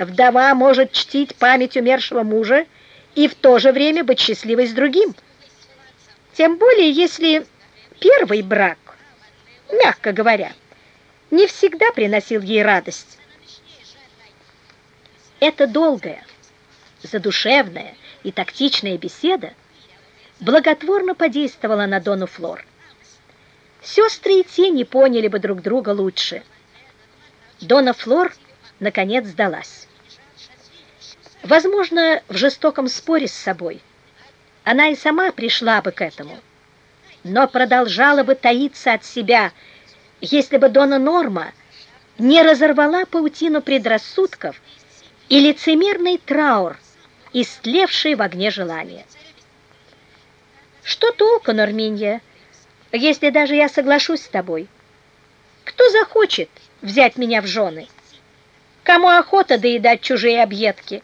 Вдова может чтить память умершего мужа и в то же время быть счастливой с другим. Тем более, если первый брак, мягко говоря, не всегда приносил ей радость. Эта долгая, задушевная и тактичная беседа благотворно подействовала на Дону Флор. Сестры и те не поняли бы друг друга лучше. Дона Флор наконец сдалась. Возможно, в жестоком споре с собой она и сама пришла бы к этому, но продолжала бы таиться от себя, если бы Дона Норма не разорвала паутину предрассудков и лицемерный траур, истлевший в огне желания. Что толку, Норминья, если даже я соглашусь с тобой? Кто захочет взять меня в жены? Кому охота доедать чужие объедки?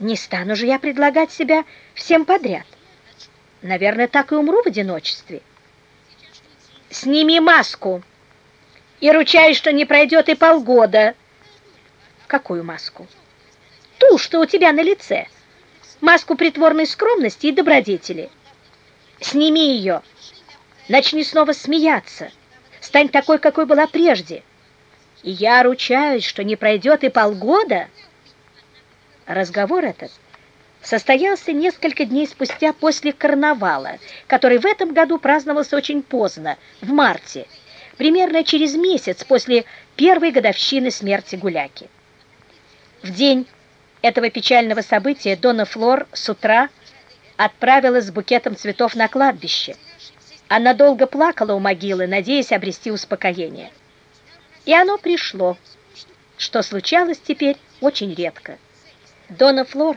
Не стану же я предлагать себя всем подряд. Наверное, так и умру в одиночестве. Сними маску и ручаюсь, что не пройдет и полгода. Какую маску? Ту, что у тебя на лице. Маску притворной скромности и добродетели. Сними ее. Начни снова смеяться. Стань такой, какой была прежде. И я ручаюсь, что не пройдет и полгода, Разговор этот состоялся несколько дней спустя после карнавала, который в этом году праздновался очень поздно, в марте, примерно через месяц после первой годовщины смерти Гуляки. В день этого печального события Дона Флор с утра отправилась с букетом цветов на кладбище. Она долго плакала у могилы, надеясь обрести успокоение. И оно пришло, что случалось теперь очень редко. Дона Флор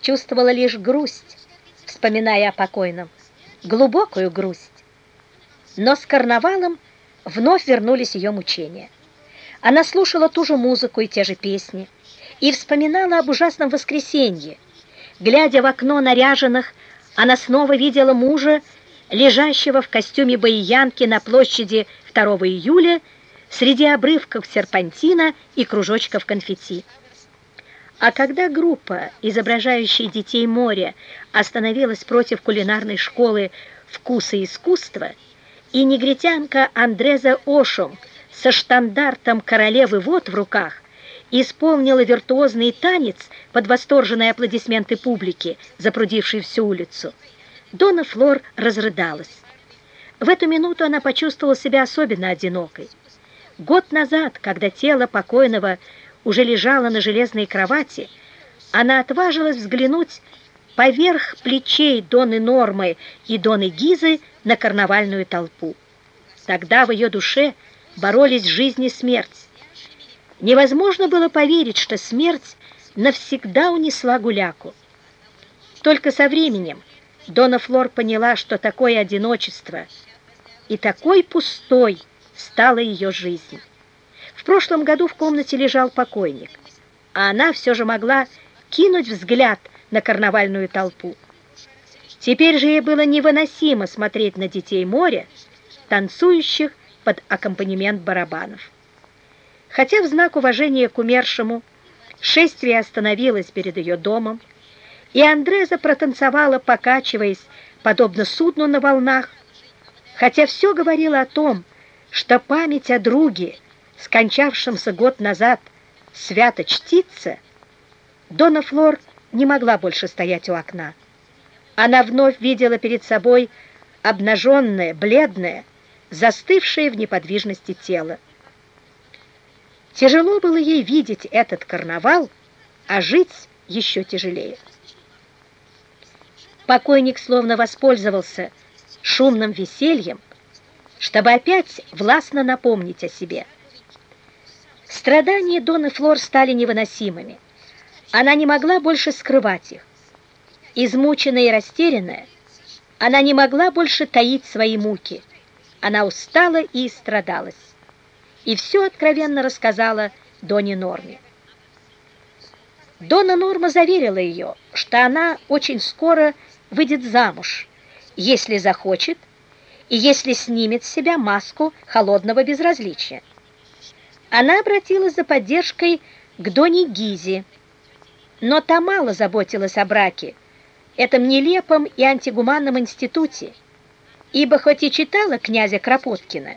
чувствовала лишь грусть, вспоминая о покойном, глубокую грусть. Но с карнавалом вновь вернулись ее мучения. Она слушала ту же музыку и те же песни, и вспоминала об ужасном воскресенье. Глядя в окно наряженных, она снова видела мужа, лежащего в костюме боиянки на площади 2 июля среди обрывков серпантина и кружочков конфетти. А когда группа, изображающая детей моря, остановилась против кулинарной школы «Вкуса искусства», и негритянка Андреза Ошум со штандартом королевы вод в руках исполнила виртуозный танец под восторженные аплодисменты публики, запрудившей всю улицу, Дона Флор разрыдалась. В эту минуту она почувствовала себя особенно одинокой. Год назад, когда тело покойного уже лежала на железной кровати, она отважилась взглянуть поверх плечей Доны Нормы и Доны Гизы на карнавальную толпу. Тогда в ее душе боролись жизнь и смерть. Невозможно было поверить, что смерть навсегда унесла гуляку. Только со временем Дона Флор поняла, что такое одиночество и такой пустой стала ее жизнь. В прошлом году в комнате лежал покойник, а она все же могла кинуть взгляд на карнавальную толпу. Теперь же ей было невыносимо смотреть на детей моря, танцующих под аккомпанемент барабанов. Хотя в знак уважения к умершему шествие остановилось перед ее домом, и Андреза протанцевала, покачиваясь, подобно судну на волнах, хотя все говорило о том, что память о друге, скончавшимся год назад, свято чтится, Дона Флор не могла больше стоять у окна. Она вновь видела перед собой обнаженное, бледное, застывшее в неподвижности тело. Тяжело было ей видеть этот карнавал, а жить еще тяжелее. Покойник словно воспользовался шумным весельем, чтобы опять властно напомнить о себе – Страдания Доны Флор стали невыносимыми. Она не могла больше скрывать их. Измученная и растерянная, она не могла больше таить свои муки. Она устала и страдалась. И все откровенно рассказала Доне Норме. Дона Норма заверила ее, что она очень скоро выйдет замуж, если захочет и если снимет с себя маску холодного безразличия она обратилась за поддержкой к Доне Гизе, но та мало заботилась о браке, этом нелепом и антигуманном институте, ибо хоть и читала князя Кропоткина,